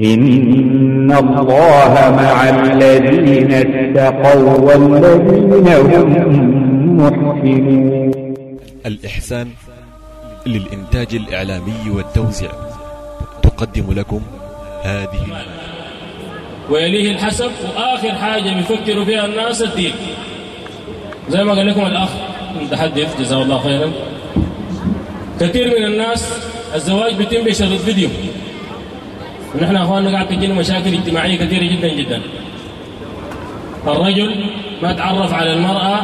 إن الله مع الذين اتقوا والذين هم محسنون الإحسان للإنتاج الإعلامي والتوزيع تقدم لكم هذه ويليه الحسب وآخر حاجة بيفكروا فيها الناس الدين. زي ما قال لكم الأخ المتحدث جزاه الله خيرا. كثير من الناس الزواج بيتم بشرط فيديو. ونحن أخواننا قاعد تجينا مشاكل اجتماعية كثيرة جدا جدا. الرجل ما تعرف على المرأة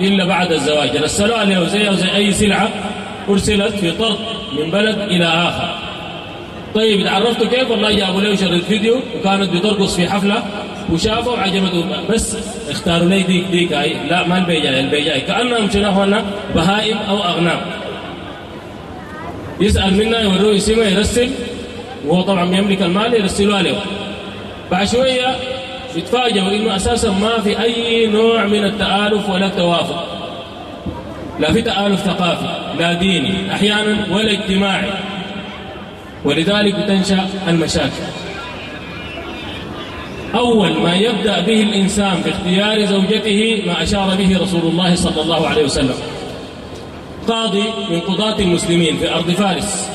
إلا بعد الزواج. رسلوا عليه زي زي أي سلعة أرسلت في طرد من بلد إلى آخر. طيب تعرفتوا كيف؟ والله جابوا له شريط فيديو وكانت بترقص في حفلة وشافوا وعجبته بس اختاروا لي ديك ديك هاي. لا ما البيجاي البيجاي كأنهم شنو هنا بهائم أو أغنام. يسأل منا يوروه اسمه يرسل. وهو طبعا بيملك المال يرسلوا عليه بعد شوية يتفاجئوا إنه أساسا ما في أي نوع من التآلف ولا التوافق. لا في تآلف ثقافي لا ديني أحيانا ولا اجتماعي. ولذلك تنشأ المشاكل. أول ما يبدأ به الإنسان في اختيار زوجته ما أشار به رسول الله صلى الله عليه وسلم. قاضي من قضاة المسلمين في أرض فارس.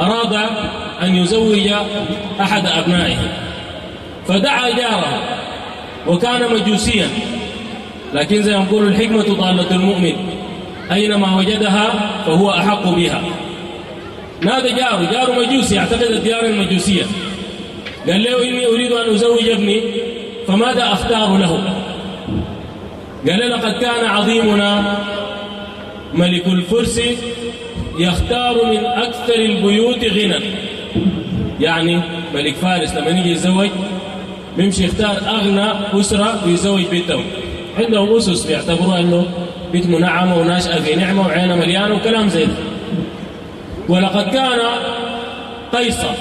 أراد أن يزوج أحد أبنائه. فدعا جاره وكان مجوسيا. لكن زي ما يقول الحكمة ضالة المؤمن. أينما وجدها فهو أحق بها. نادى جاره. جاره مجوسي يعتقد الديانة المجوسية قال له إني أريد أن أزوج ابني فماذا أختار له؟ قال لقد كان عظيمنا ملك الفرس يختار من أكثر البيوت غنى يعني ملك فارس لما يجي يتزوج بيمشي يختار أغنى أسرة ويزوج بنتهم عندهم أسس بيعتبروها إنه بنت منعمة وناشئة في نعمة وعينها مليانة وكلام زي ده. ولقد كان قيصر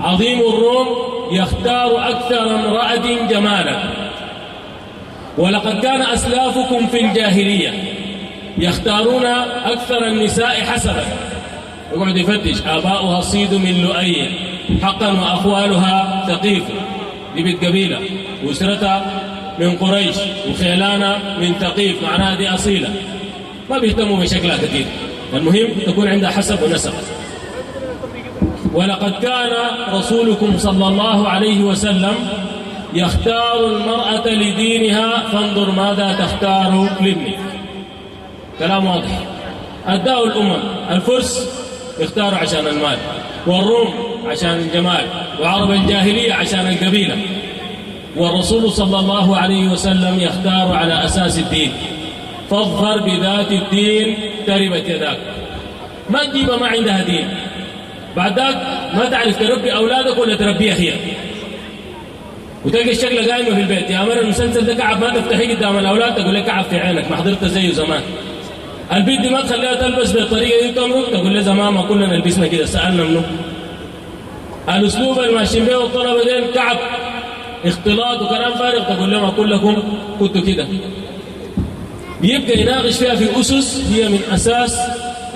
عظيم الروم يختار أكثر امرأة جمالا. ولقد كان أسلافكم في الجاهلية يختارون أكثر النساء حسبا. يقعد يفتش آباؤها صيد من لؤي. حقا وأخوالها ثقيف. دي قبيلة وأسرتها من قريش وخيلانة من ثقيف معناها دي أصيلة. ما بيهتموا بشكلها كثير. المهم تكون عندها حسب ونسب. ولقد كان رسولكم صلى الله عليه وسلم يختار المرأة لدينها فانظر ماذا تختار لابنك. كلام واضح. أداء الأمم الفرس اختاروا عشان المال. والروم عشان الجمال وعرب الجاهلية عشان القبيلة. والرسول صلى الله عليه وسلم يختار على أساس الدين. فاظهر بذات الدين تربت يداك. ما تجيبها ما عندها دين. بعد ذاك ما تعرف تربي أولادك ولا تربيها هي وتلقى الشكل قايمة في البيت. يا مرة المسلسل ده كعب ما تفتحيه قدام الأولاد تقول لك كعب في عينك ما حضرت زيه زمان. البنت دي ما تخليها تلبس بالطريقة دي تمرق تقول لها زمان ما كلنا لبسنا كده سألنا منه الأسلوب اللي ماشيين به الطلبة دين كعب اختلاط وكلام فارغ. تقول لهم كلكم كنتوا كده. بيبقى يناقش فيها في أسس هي من أساس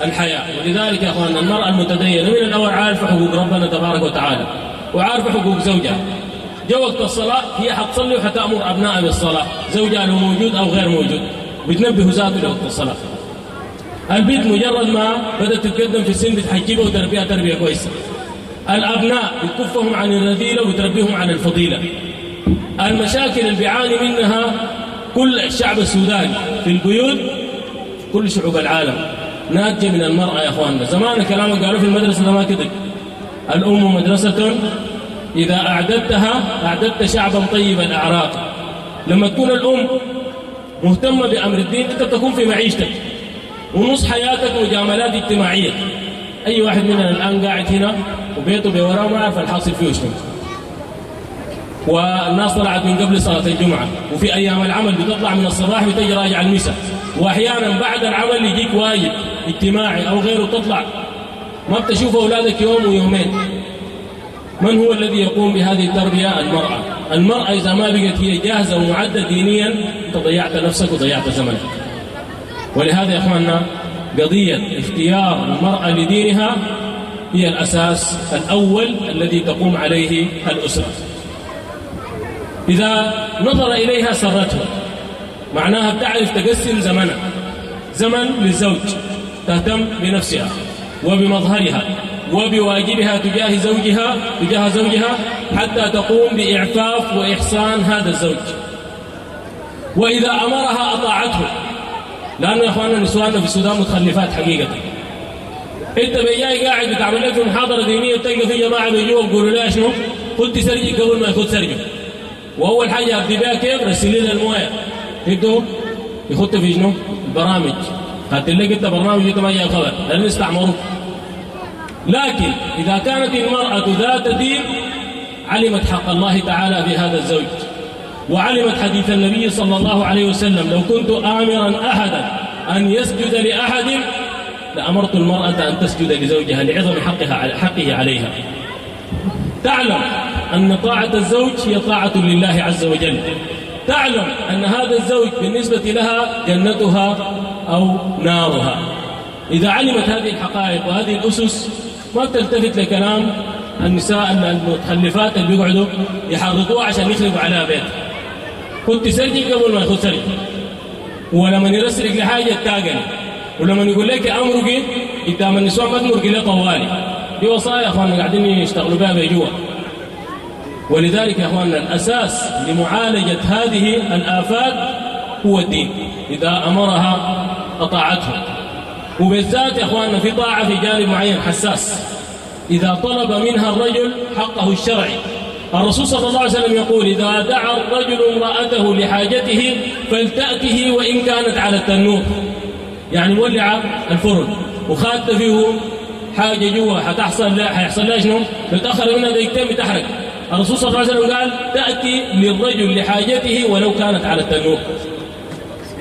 الحياة. ولذلك يا أخواننا المرأة المتدينة من الأول عارفة حقوق ربنا تبارك وتعالى وعارفة حقوق زوجها. جو وقت الصلاة هي حتصلي وحتأمر أبنائها بالصلاة. زوجها لو موجود أو غير موجود. بتنبه ذاته لوقت الصلاة. البنت مجرد ما بدأت تتقدم في السن بتحجبها وتربيها تربية كويسة. الأبناء بتكفهم عن الرذيلة وتربيهم عن الفضيلة. المشاكل اللي بيعاني منها كل الشعب السوداني في البيوت كل شعوب العالم. ناتجة من المرأة يا أخواننا. زمان كلام قالوا في المدرسة ما كذب الأم مدرسة إذا أعددتها أعددت شعبا طيب الأعراق لما تكون الأم مهتمة بأمر الدين أنت تكون في معيشتك. ونص حياتك مجاملات اجتماعية. أي واحد مننا الآن قاعد هنا وبيته بوراه ما عارف الحاصل فيه شنو؟ والناس طلعت من قبل صلاة الجمعة وفي أيام العمل بتطلع من الصباح بتجي راجع المساء. وأحيانا بعد العمل يجيك واجب اجتماعي أو غيره تطلع. ما بتشوف أولادك يوم ويومين. من هو الذي يقوم بهذه التربية؟ المرأة. المرأة إذا ما بقت هي جاهزة ومعدة دينيا أنت ضيعت نفسك وضيعت زمنك. ولهذا يا أخواننا قضية اختيار المرأة لدينها هي الأساس الأول الذي تقوم عليه الأسرة. إذا نظر إليها سرته معناها بتعرف تقسم زمنها. زمن للزوج تهتم بنفسها وبمظهرها وبواجبها تجاه زوجها تجاه زوجها حتى تقوم بإعفاف وإحسان هذا الزوج. وإذا أمرها أطاعته لأنه يا أخواننا نسواننا في السودان متخلفات حقيقة. أنت بيجاي قاعد بتعمل لك محاضرة دينيه تلقى في جماعة بيجوا يقولوا لها شنو؟ خد سرجي قبل ما يخد سرجه وأول حاجة أبدي بها كيف؟ رسلي لها الموية. أنتوا يخط في شنو؟ البرامج. قلت لك أنت برنامج أنت ما جاي خبر. لأن استعمروك لكن إذا كانت المرأة ذات دين علمت حق الله تعالى في هذا الزوج. وعلمت حديث النبي صلى الله عليه وسلم لو كنت آمرا أحدا أن يسجد لأحد لأمرت المرأة أن تسجد لزوجها لعظم حقها حقه عليها. تعلم أن طاعة الزوج هي طاعة لله عز وجل. تعلم أن هذا الزوج بالنسبة لها جنتها أو نارها. إذا علمت هذه الحقائق وهذه الأسس ما تلتفت لكلام النساء المتخلفات اللي بيقعدوا يحرضوها عشان يخربوا عليها بيت. كنت سرجي قبل ما يخذ سرجي ولما يرسلك لحاجة تاقل ولما يقول لك أمرك قدام النسوان ما تمرك له طوالي. دي وصايا أخواننا قاعدين يشتغلوا بها بجوا ولذلك يا أخواننا الأساس لمعالجة هذه الآفات هو الدين. إذا أمرها أطاعته. وبالذات يا أخواننا في طاعة في جانب معين حساس. إذا طلب منها الرجل حقه الشرعي. الرسول صلى الله عليه وسلم يقول إذا دعا الرجل امرأته لحاجته فلتأته وإن كانت على التنور. يعني مولع الفرن وخادت فيه حاجة جوا حتحصل لا حيحصل لها شنو؟ تتأخر منها دقيقتين بتحرق الرسول صلى الله عليه وسلم قال تأتي للرجل لحاجته ولو كانت على التنور.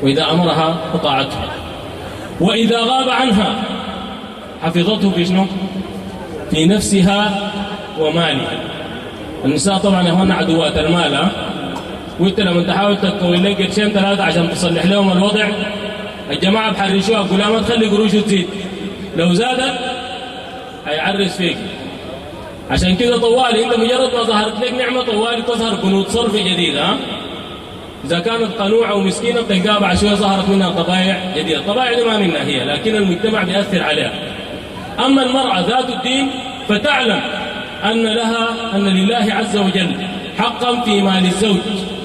وإذا أمرها أطاعته وإذا غاب عنها حفظته في شنو؟ في نفسها ومالها. النساء طبعا يا اخوانا عدوات المال وإنت لما تحاول تكون لك قرشين ثلاثة عشان تصلح لهم الوضع الجماعة بحرشوها بقول ما تخلي قروش وتزيد لو زادت هيعرس فيك. عشان كده طوالي إنت مجرد ما ظهرت لك نعمة طوالي تظهر بنود صرف جديدة ها؟ إذا كانت قنوعة ومسكينة بتلقاها بعد شوية ظهرت منها طبائع جديدة. الطبائع دي ما منها هي لكن المجتمع بيأثر عليها. أما المرأة ذات الدين فتعلم أن لها أن لله عز وجل حقا في مال الزوج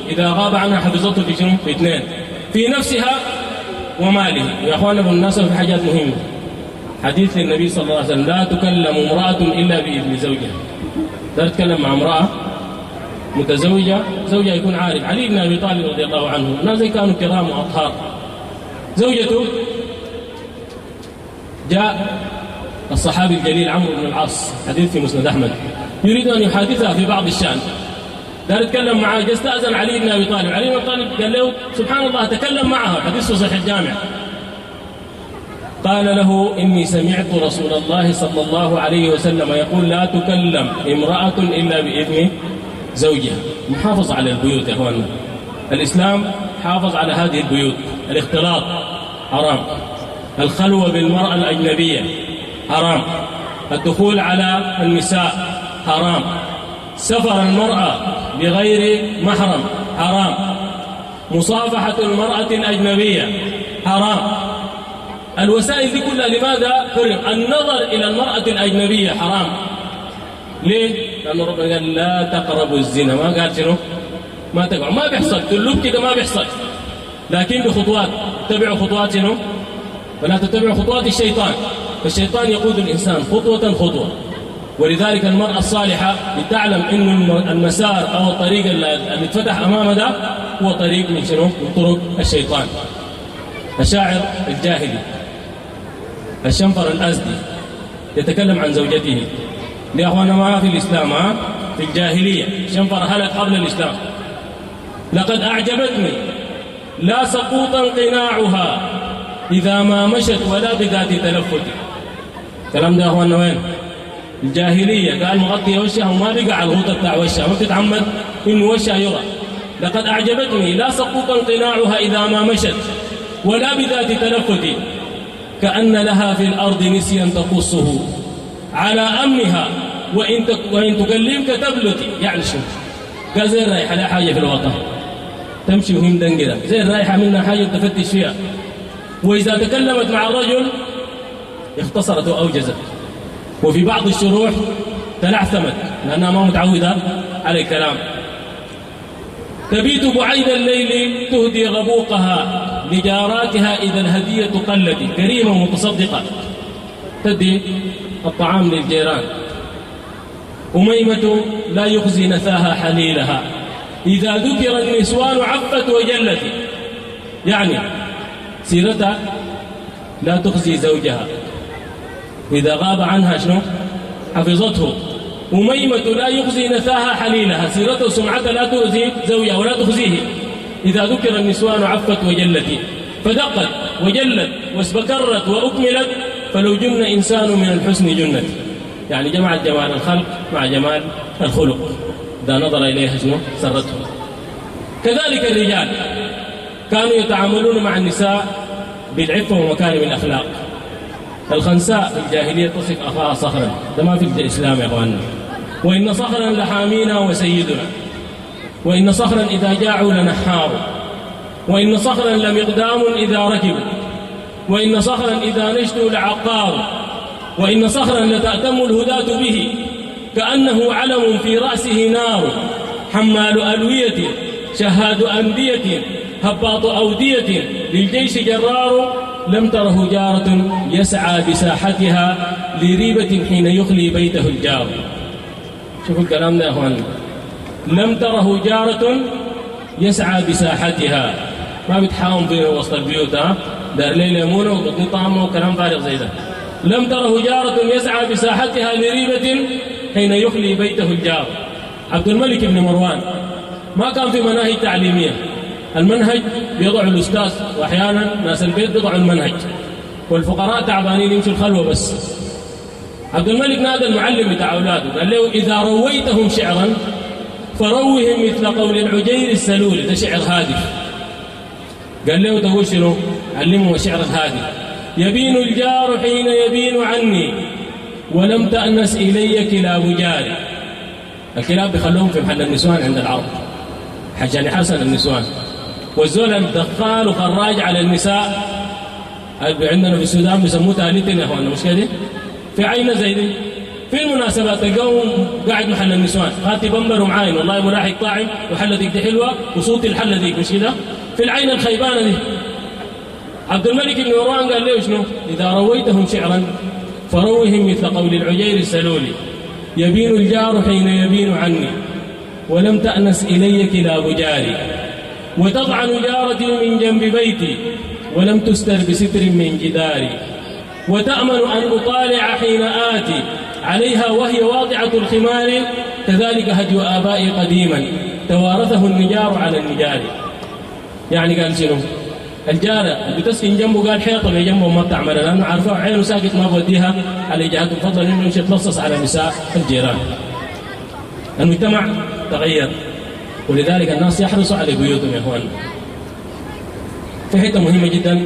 إذا غاب عنها حفظته في شنو؟ في اثنين. في نفسها وماله. يا أخوانا بالمناسبة في حاجات مهمة. حديث النبي صلى الله عليه وسلم لا تكلم امرأة إلا بإذن زوجها. لا تتكلم مع امرأة متزوجة زوجها يكون عارف. علي بن أبي طالب رضي الله عنه الناس كانوا كرام وأطهار. زوجته جاء الصحابي الجليل عمرو بن العاص حديث في مسند أحمد. يريد أن يحادثها في بعض الشأن. دار يتكلم معاه جاء استاذن علي بن أبي طالب. علي بن أبي طالب قال له سبحان الله تكلم معها. حديث صحيح الجامع قال له إني سمعت رسول الله صلى الله عليه وسلم يقول لا تكلم امرأة إلا بإذن زوجها. محافظ على البيوت يا اخواننا الإسلام حافظ على هذه البيوت. الاختلاط حرام. الخلوة بالمرأة الأجنبية. حرام. الدخول على النساء حرام. سفر المرأة بغير محرم حرام. مصافحة المرأة الأجنبية حرام. الوسائل دي كلها لماذا حرم النظر إلى المرأة الأجنبية حرام. ليه؟ لأنه ربنا قال لا تقربوا الزنا. ما قال شنو؟ ما تقعوا ما بيحصل. تلوب كده ما بيحصل. لكن بخطوات. تتبعوا خطوات شنو؟ ولا تتبعوا خطوات الشيطان. فالشيطان يقود الإنسان خطوة خطوة. ولذلك المرأة الصالحة تعلم أن المسار أو الطريق اللي اتفتح أمامها ده هو طريق من شنو؟ من طرق الشيطان. الشاعر الجاهلي الشنفر الأزدي يتكلم عن زوجته. يا أخوانا ما في الإسلام ها؟ في الجاهلية. شنفر هلك قبل الإسلام. لقد أعجبتني. لا سقوطا قناعها. إذا ما مشت ولا بذات تلفت. الكلام ده أخواننا وين؟ الجاهلية. قال مغطيه وشها وما بقى على الغوطة بتاع وشها. ما بتتعمد؟ إنه وشها يرى لقد أعجبتني. لا سقوطا قناعها إذا ما مشت ولا بذات تلفت. كأن لها في الأرض نسيا تقصه. على أمنها. وإن وإن تكلمك تبلتي يعني شو قال زي الرايحة لا حاجة في الوطن. تمشي وهم دنقرة زي الرايحة منها حاجة تفتش فيها. وإذا تكلمت مع الرجل اختصرت وأوجزت وفي بعض الشروح تلعثمت لأنها ما متعودة على الكلام. تبيت بعيد الليل تهدي غبوقها لجاراتها إذا الهدية قلت كريمة متصدقة تدي الطعام للجيران. أميمة لا يخزي نثاها حليلها. إذا ذكر النسوان عفت وجلت. يعني سيرتها لا تخزي زوجها. إذا غاب عنها شنو؟ حفظته. أميمة لا يخزي نثاها حليلها. سيرته وسمعتها لا تؤذي زوجها ولا تخزيه. إذا ذكر النسوان عفت وجلت. فدقت وجلت واسبكرت وأكملت. فلو جن إنسان من الحسن جنت. يعني جمعت جمال الخلق مع جمال الخلق. إذا نظر إليها شنو؟ سرته. كذلك الرجال. كانوا يتعاملون مع النساء بالعفة ومكارم الأخلاق الخنساء في الجاهلية تصف أخاها صخرا. ده ما في الإسلام يا أخواننا. وإن صخرا لحامينا وسيدنا. وإن صخرا إذا جاعوا لنحار وإن صخرا لمقدام إذا ركبوا. وإن صخرا إذا نشدوا لعقار وإن صخرا لتأتم الهداة به. كأنه علم في رأسه نار. حمال ألوية شهاد أندية هباط أودية للجيش جرار لم تره جارة يسعى بساحتها لريبة حين يخلي بيته الجار. شوفوا الكلام ده يا أخوان. لم تره جارة يسعى بساحتها. ما بتحاوم في وسط البيوت ها؟ دار ليل يمونه وبطن طعمه وكلام فارغ زي ده. لم تره جارة يسعى بساحتها لريبة حين يخلي بيته الجار. عبد الملك بن مروان. ما كان في مناهج تعليمية. المنهج بيضع الأستاذ وأحيانا ناس البيت بيضعوا المنهج. والفقراء تعبانين يمشوا الخلوة بس. عبد الملك نادى المعلم بتاع أولاده قال له إذا رويتهم شعرا فروهم مثل قول العجير السلول ده شعر هادف. قال له تقول شنو؟ علمه شعر الهادي يبين الجار حين يبين عني ولم تأنس إلي كلاب جاري الكلاب بيخلوهم في محل النسوان عند العرب عشان يحسن النسوان. والزول الدخال وخراج على النساء عندنا في السودان بيسموه تالتين يا اخوانا مش كده؟ في عينه زي دي في المناسبات تلقاهم قاعد محل النسوان خاتي بمبر ومعاين والله ملاحق طاعم وحلة ديك حلوة وصوتي الحلة ديك مش كده؟ في العين الخيبانة دي عبد الملك بن مروان قال له شنو؟ إذا رويتهم شعرا فروهم مثل قول العجير السلولي يبين الجار حين يبين عني ولم تأنس إلي كلاب جاري وتطعن جارتي من جنب بيتي ولم تستر بستر من جداري. وتأمن أن أطالع حين آتي عليها وهي واضعة الخمار كذلك هدي آبائي قديما توارثه النجار على النجار. يعني قال شنو؟ الجارة اللي تسكن جنبه؟ قال حيطة اللي جنبه ما بتعمل. لأنه عارفه عينه ساكت ما بوديها. على جهات الفضل إنه يمشي يتلصص على نساء الجيران. المجتمع تغير. ولذلك الناس يحرصوا على بيوتهم يا إخوان. في حتة مهمة جدا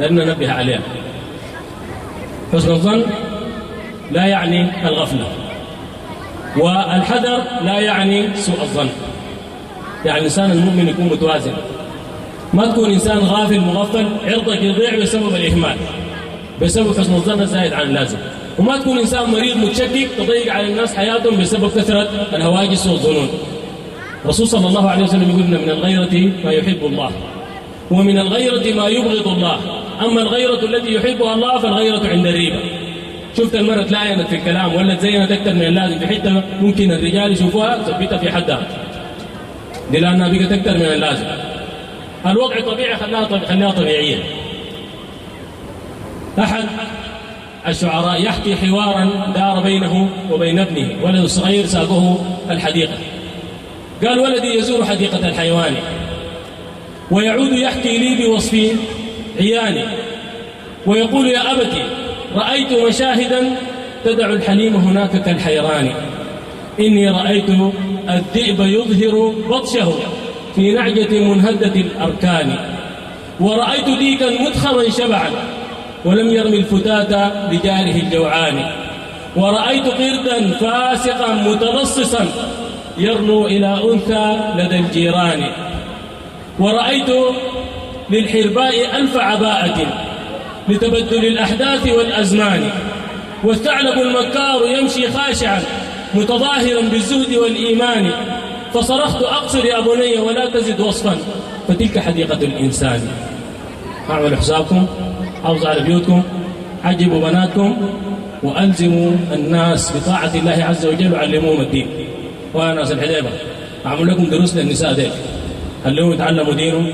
لازم ننبه عليها. حسن الظن لا يعني الغفلة والحذر لا يعني سوء الظن. يعني الانسان المؤمن يكون متوازن. ما تكون إنسان غافل مغفل عرضك يضيع بسبب الإهمال بسبب حسن الظن الزايد عن اللازم. وما تكون إنسان مريض متشكك تضيق على الناس حياتهم بسبب كثرة الهواجس والظنون. الرسول صلى الله عليه وسلم يقول من الغيرة ما يحب الله ومن الغيرة ما يبغض الله. أما الغيرة التي يحبها الله فالغيرة عند الريبة شفت المرأة تلاينت في الكلام ولا تزينت أكثر من اللازم في حتة ممكن الرجال يشوفوها ثبتها في حدها دي لأنها بقت أكثر من اللازم. الوضع طبيعي خلاها طبيعي خلاها طبيعية. أحد الشعراء يحكي حوارا دار بينه وبين ابنه ولد صغير ساقه الحديقة. قال ولدي يزور حديقة الحيوان. ويعود يحكي لي بوصف عياني. ويقول يا أبتي رأيت مشاهدا تدع الحليم هناك كالحيران. إني رأيت الذئب يظهر بطشه في نعجة منهدة الأركان. ورأيت ديكا مدخما شبعا ولم يرمي الفتاة لجاره الجوعان. ورأيت قردا فاسقا متلصصا يرنو إلى أنثى لدى الجيران. ورأيت للحرباء ألف عباءة لتبدل الأحداث والأزمان. والثعلب المكار يمشي خاشعا متظاهرا بالزهد والإيمان. فصرخت أقصر يا بني ولا تزد وصفا. فتلك حديقة الإنسان. أعملوا حسابكم حافظوا على بيوتكم عجبوا بناتكم وألزموا الناس بطاعة الله عز وجل وعلموهم الدين. وأنا ناس الحديبة أعمل لكم دروس للنساء ديل. علموهم يتعلموا دينهم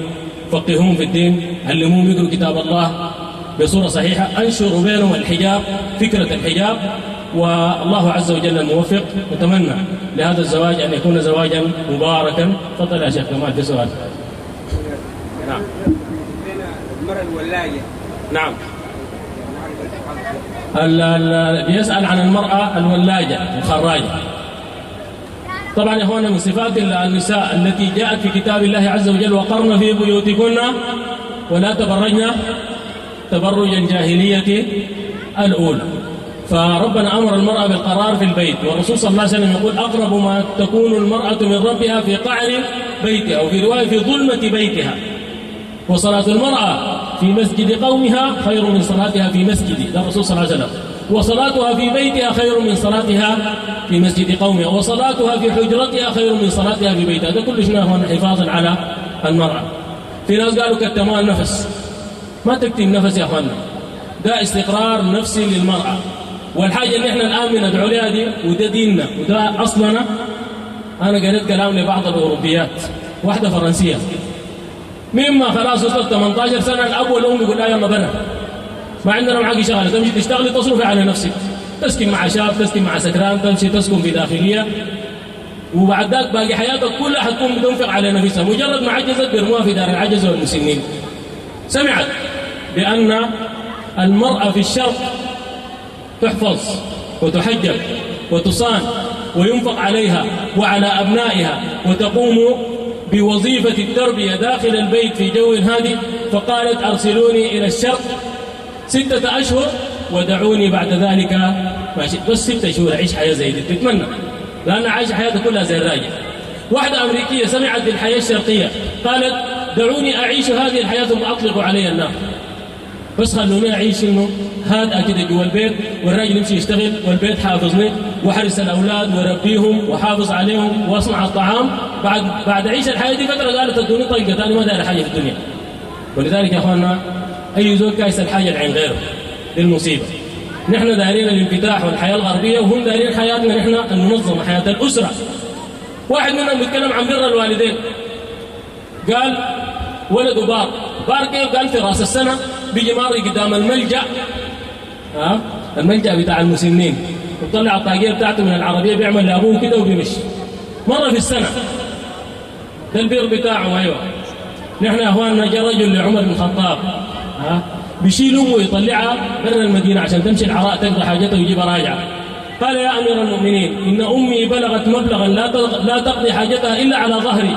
فقهوهم في الدين علموهم يقروا كتاب الله بصورة صحيحة أنشروا بينهم الحجاب فكرة الحجاب والله عز وجل الموفق نتمنى لهذا الزواج أن يكون زواجا مباركا. تفضل يا شيخ كمال في سؤال نعم. المرأة الولاية. نعم. بيسأل عن المرأة الولاجة الخراجة. طبعا يا اخوانا من صفات النساء التي جاءت في كتاب الله عز وجل وقرن في بيوتكن ولا تبرجن تبرج الجاهلية الأولى. فربنا أمر المرأة بالقرار في البيت والرسول صلى الله عليه وسلم يقول أقرب ما تكون المرأة من ربها في قعر بيتها وفي رواية في ظلمة بيتها. وصلاة المرأة في مسجد قومها خير من صلاتها في مسجد ده الرسول صلى الله عليه وسلم. وصلاتها في بيتها خير من صلاتها في مسجد قومها وصلاتها في حجرتها خير من صلاتها في بيتها. ده كل شيء حفاظا على المرأة. في ناس قالوا كتموا النفس. ما تكتم نفس يا اخوانا ده استقرار نفسي للمرأة. والحاجة اللي إحنا الآن بندعو لها دي وده ديننا وده أصلنا. أنا قريت كلام لبعض الأوروبيات واحدة فرنسية. مما خلاص وصلت 18 سنة الأب والأم يقول لا يلا بنا. ما عندنا معاك شغلة تمشي تشتغلي تصرفي على نفسك. تسكن مع شاب تسكن مع سكران تمشي تسكن في داخلية. وبعد ذاك باقي حياتك كلها حتكون بتنفق على نفسها. مجرد ما عجزت بيرموها في دار العجز والمسنين سمعت بأن المرأة في الشرق تحفظ وتحجب وتصان وينفق عليها وعلى أبنائها وتقوم بوظيفة التربية داخل البيت في جو هادئ. فقالت أرسلوني إلى الشرق ستة أشهر ودعوني بعد ذلك. ماشي. بس ستة شهور أعيش حياة زي دي. تتمنى. لأن عايشة حياتها كلها زي الراجل. واحدة أمريكية سمعت بالحياة الشرقية. قالت دعوني أعيش هذه الحياة ثم أطلق علي النار. بس خلوني أعيش إنه هذا كده جوا البيت والراجل يمشي يشتغل والبيت حافظني وحرس الأولاد وربيهم وحافظ عليهم وأصنع الطعام. بعد بعد عيش الحياة دي فترة قالت أدوني طلقة ثاني ما داير حاجة في الدنيا. ولذلك يا أخواننا أي زول كايس الحاجة العين غيره للمصيبة. نحن دارين الانفتاح والحياة الغربية وهم دارين حياتنا نحن المنظمة حياة الأسرة. واحد منهم بيتكلم عن بر الوالدين. قال ولده بار. بار كيف؟ قال في رأس السنة بيجي ماري قدام الملجأ. ها؟ الملجأ بتاع المسنين. وطلع الطاقية بتاعته من العربية بيعمل لأبوه كده وبيمشي. مرة في السنة. ده البير بتاعه أيوة. نحن يا أخواننا جاء رجل لعمر بن الخطاب. ها؟ بيشيل أمه ويطلعها برا المدينة عشان تمشي العراء تقضي حاجتها ويجيبها راجعة قال يا أمير المؤمنين إن أمي بلغت مبلغا لا لا تقضي حاجتها إلا على ظهري.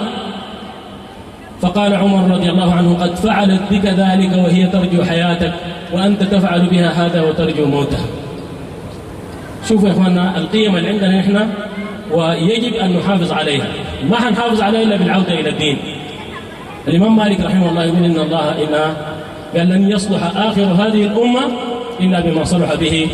فقال عمر رضي الله عنه قد فعلت بك ذلك وهي ترجو حياتك وأنت تفعل بها هذا وترجو موتها. شوفوا يا إخواننا القيم اللي عندنا نحن ويجب أن نحافظ عليها. ما حنحافظ عليها إلا بالعودة إلى الدين. الإمام مالك رحمه الله يقول إن الله إن قال لن يصلح آخر هذه الأمة إلا بما صلح به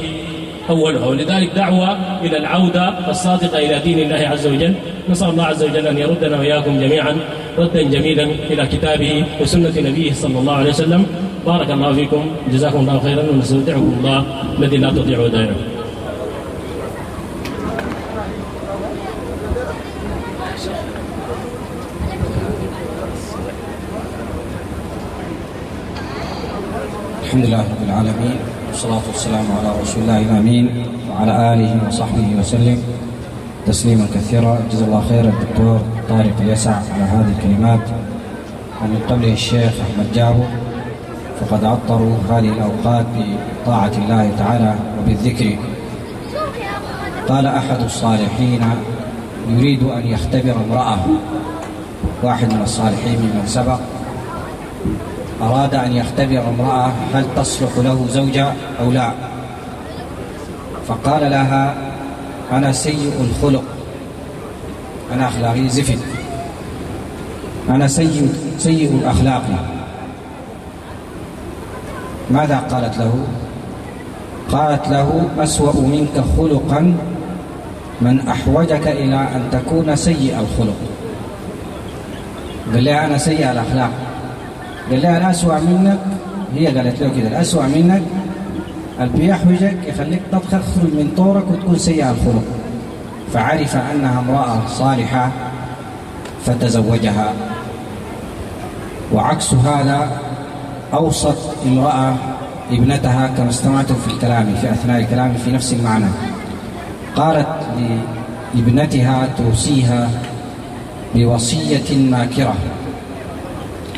أولها. ولذلك دعوة إلى العودة الصادقة إلى دين الله عز وجل. نسأل الله عز وجل أن يردنا وإياكم جميعا ردا جميلا إلى كتابه وسنة نبيه صلى الله عليه وسلم. بارك الله فيكم. جزاكم الله خيرا ونستودعكم الله. الذي لا تضيع ودائعه الحمد لله رب العالمين والصلاة والسلام على رسول الله الأمين وعلى آله وصحبه وسلم. تسليما كثيرا. جزا الله خير الدكتور طارق اليسع على هذه الكلمات. ومن قبله الشيخ أحمد جابو فقد عطروا هذه الأوقات بطاعة الله تعالى وبالذكر. قال أحد الصالحين يريد أن يختبر امرأة. واحد من الصالحين ممن سبق. أراد أن يختبر امرأة هل تصلح له زوجة أو لا. فقال لها أنا سيء الخلق. أنا أخلاقي زفت أنا سيء سيء الأخلاق. ماذا قالت له؟ قالت له أسوأ منك خلقا من أحوجك إلى أن تكون سيء الخلق. قال لها أنا سيء الأخلاق. قال لها أنا أسوأ منك. هي قالت له كده الأسوأ منك. اللي بيحوجك يخليك تخرج من طورك وتكون سيء الخلق. فعرف أنها امرأة صالحة فتزوجها. وعكس هذا أوصت امرأة ابنتها كما استمعتم في الكلام في أثناء الكلام في نفس المعنى. قالت لابنتها توصيها بوصية ماكرة.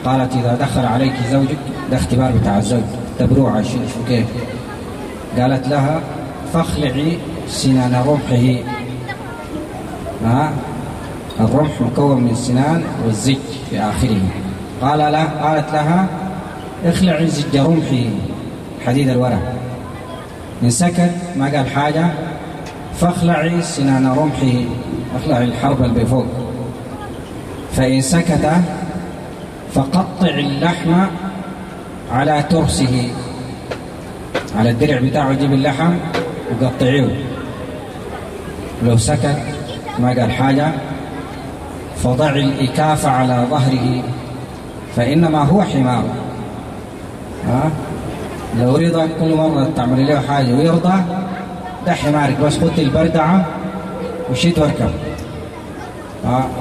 قالت إذا دخل عليك زوجك ده اختبار بتاع الزوج تبروع شو كيف قالت لها فاخلعي سنان رمحه ها؟ الرمح مكون من سنان والزج في آخره. قال له قالت لها اخلعي زج رمحه حديد الورق إن سكت ما قال حاجة. فاخلعي سنان رمحه اخلعي الحرب اللي بفوق فإن سكت فقطع اللحم على ترسه. على الدرع بتاعه جيب اللحم وقطعيه لو سكت ما قال حاجة. فضع الإكاف على ظهره فإنما هو حمار. ها؟ لو رضا كل مرة تعمل له حاجة ويرضى ده حمارك. بس خد البردعة وشيت واركب.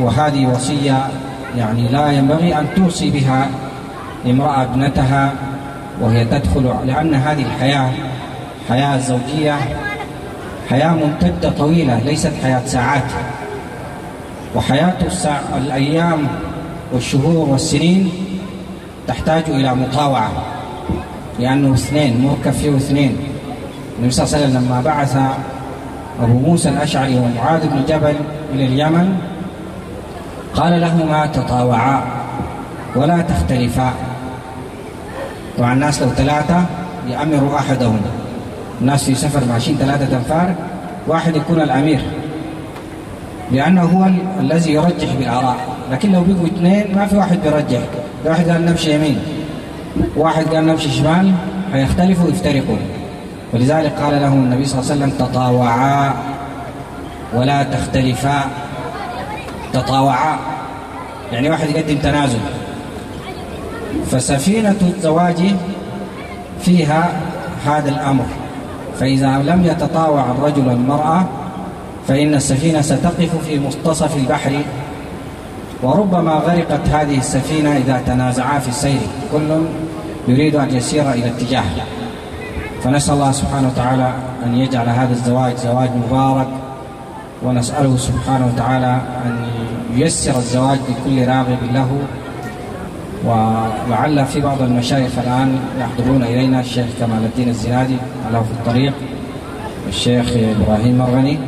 وهذه وصية يعني لا ينبغي أن توصي بها امرأة ابنتها وهي تدخل لأن هذه الحياة حياة زوجية حياة ممتدة طويلة ليست حياة ساعات. وحياة الساع... الأيام والشهور والسنين تحتاج إلى مطاوعة لأنه اثنين مركب فيه اثنين النبي صلى الله عليه وسلم لما بعث أبو موسى الأشعري ومعاذ بن جبل إلى اليمن قال لهما تطاوعا ولا تختلفا. طبعا الناس لو ثلاثة يأمروا أحدهم الناس في سفر ماشيين ثلاثة أنفار واحد يكون الأمير. لأنه هو ال- الذي يرجح بالآراء. لكن لو بقوا اثنين ما في واحد بيرجح. واحد قال نمشي يمين. واحد قال نمشي شمال حيختلفوا ويفترقوا. ولذلك قال لهم النبي صلى الله عليه وسلم تطاوعا ولا تختلفا. تطاوعا. يعني واحد يقدم تنازل. فسفينة الزواج فيها هذا الأمر. فإذا لم يتطاوع الرجل والمرأة فإن السفينة ستقف في منتصف البحر. وربما غرقت هذه السفينة إذا تنازعا في السير. كل يريد أن يسير إلى اتجاه. فنسأل الله سبحانه وتعالى أن يجعل هذا الزواج زواج مبارك. ونسأله سبحانه وتعالى أن ييسر الزواج لكل راغب له ولعل في بعض المشايخ الآن يحضرون إلينا الشيخ كمال الدين الزنادي له في الطريق والشيخ إبراهيم مرغني.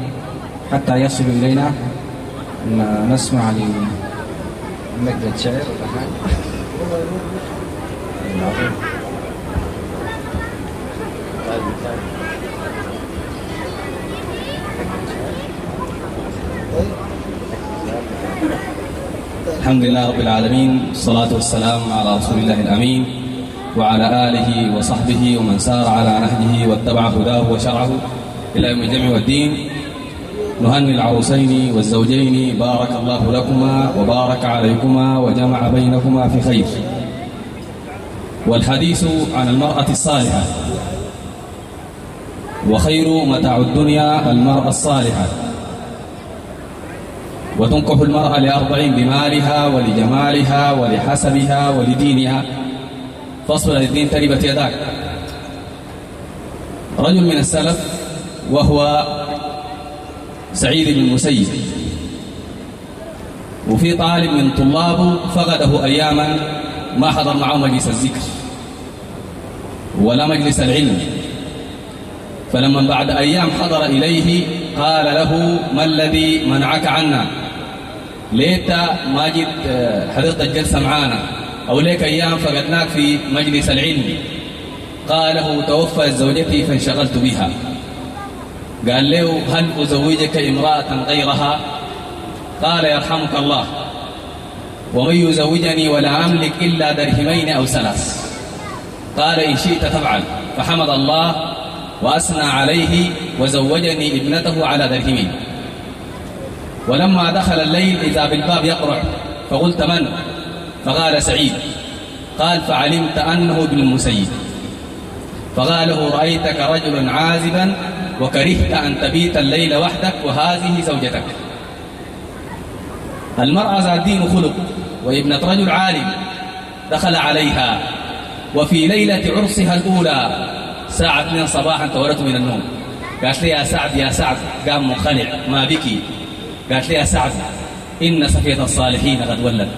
حتى يصلوا إلينا نسمع لمجد شعر. ولا الحمد لله رب العالمين الصلاة والسلام على رسول الله الأمين وعلى آله وصحبه ومن سار على نهجه واتبع هداه وشرعه إلى يوم الجمع والدين. نهني العروسين والزوجين بارك الله لكما وبارك عليكما وجمع بينكما في خير. والحديث عن المرأة الصالحة. وخير متاع الدنيا المرأة الصالحة. وتنكح المرأة لأربع بمالها ولجمالها ولحسبها ولدينها. فاصبر للدين تربت يداك. رجل من السلف وهو سعيد بن المسيب. وفي طالب من طلابه فقده أياما ما حضر معه مجلس الذكر ولا مجلس العلم. فلما بعد أيام حضر إليه قال له ما الذي منعك عنا؟ ليت ما جيت آه، حضرت الجلسة معانا. أو ليك أيام فقدناك في مجلس العلم. قال له توفت زوجتي فانشغلت بها. قال له هل أزوجك امرأة غيرها؟ قال يرحمك الله. ومن يزوجني ولا أملك إلا درهمين أو ثلاث قال إن شئت فافعل. فحمد الله وأثنى عليه وزوجني ابنته على درهمين. ولما دخل الليل إذا بالباب يقرع فقلت من؟ فقال سعيد. قال فعلمت أنه ابن المسيب. فقال له رأيتك رجلا عازبا وكرهت أن تبيت الليل وحدك وهذه زوجتك. المرأة ذات دين خلق وابنة رجل عالم دخل عليها وفي ليلة عرسها الأولى ساعة من صباحا تولت من النوم. قالت لي يا سعد يا سعد قام منخلع ما بكي قالت لي يا سعد إن سفية الصالحين قد ولد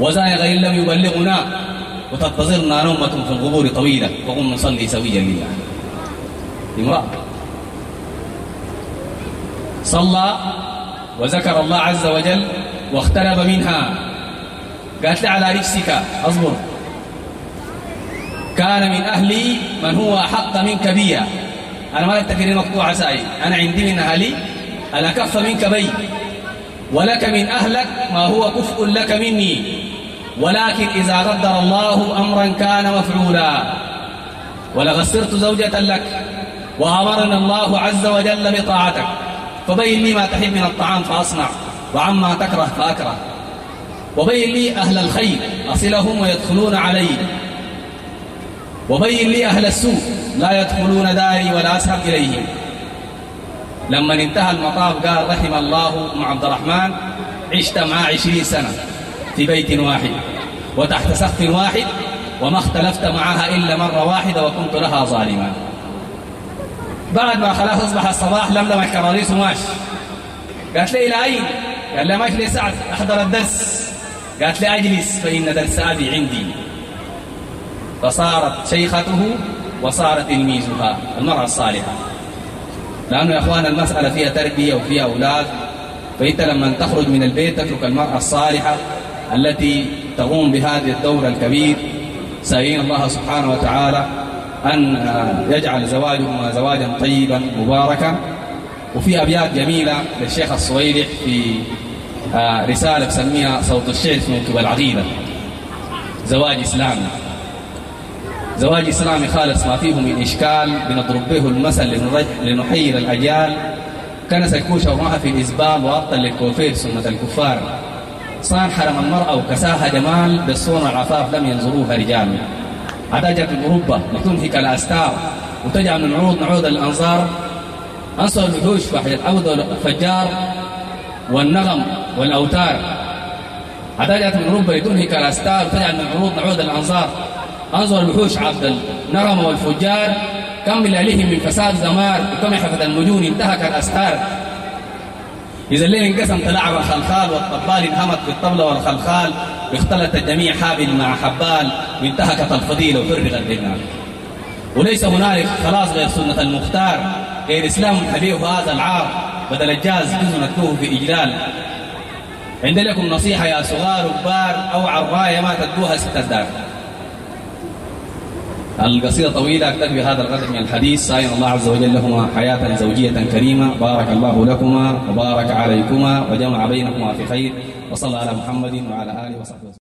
وزايغ إن لم يبلغنا وتنتظرنا نومة في القبور طويلة وقم نصلي سويا لله. امرأة. صلى وذكر الله عز وجل واقترب منها. قالت لي على رجسك أصبر. كان من أهلي من هو أحق منك بي. أنا ما أتكلم مقطوع ساي أنا عندي من أهلي أنا كف منك بي. ولك من أهلك ما هو كفء لك مني. ولكن إذا قدر الله أمرا كان مفعولا. ولغسرت زوجة لك وأمرنا الله عز وجل بطاعتك. فبين لي ما تحب من الطعام فأصنع وعما تكره فأكره. وبين لي أهل الخير أصلهم ويدخلون علي. وبين لي أهل السوء لا يدخلون داري ولا أسهب إليهم. لما انتهى المطاف قال رحم الله ام عبد الرحمن عشت معه عشرين سنة في بيت واحد وتحت سقف واحد وما اختلفت معها إلا مرة واحدة وكنت لها ظالما. بعد ما خلاص أصبح الصباح لملم كراريس وماش. قالت لي إلى أين؟ قال لي ماشي لي سعد أحضر الدرس. قالت لي أجلس فإن درس أبي عندي. فصارت شيخته وصار تلميذها المرأة الصالحة. لأنه يا أخوان المسألة فيها تربية وفيها أولاد فأنت لما تخرج من البيت تترك المرأة الصالحة التي تقوم بهذا الدور الكبير. سائلين الله سبحانه وتعالى أن يجعل زواجهما زواجا طيبا مباركا. وفي أبيات جميلة للشيخ الصويلح في آه، رسالة بسميها صوت الشعر مكتوب العقيدة زواج إسلامي. زواج إسلامي خالص ما فيه من إشكال بنضرب به المثل لنحير الأجيال. كنس الكوشة ومعها في الإسباب وأبطل للكوفير سنة الكفار. صان حرم المرأة وكساها جمال بالصون العفاف لم ينظروها رجال. عداجة في أوروبا لتنهك الأستار. وتجعل من نعود الأنظار أنصر الوحوش فحي العود والفجار والنغم والأوتار. عداجة من أوروبا لتنهك الأستار. وتجعل من نعود الأنظار أنظر الوحوش عبد النغم والفجار. كم لأهلهم من فساد زمار. وكم حفظ المجون انتهك الأسهار إذا الليل انقسم تلعب الخلخال والطبال انهمت بالطبلة والخلخال. واختلط الجميع حابل مع حبال. وانتهكت الفضيلة وفرغت بالنار وليس هنالك خلاص غير سنة المختار. غير إسلام حبيب هذا العار. بدل الجاز جزء نتلوه في إجلال. عند لكم نصيحة يا صغار وكبار. أو عراية ما تدوها ست الدار القصيدة طويلة أكتفي بهذا القدر من الحديث. سائل الله عز وجل لهما حياة زوجية كريمة. بارك الله لكما وبارك عليكما وجمع بينكما في خير. وصلى على محمد وعلى آله وصحبه وسلم.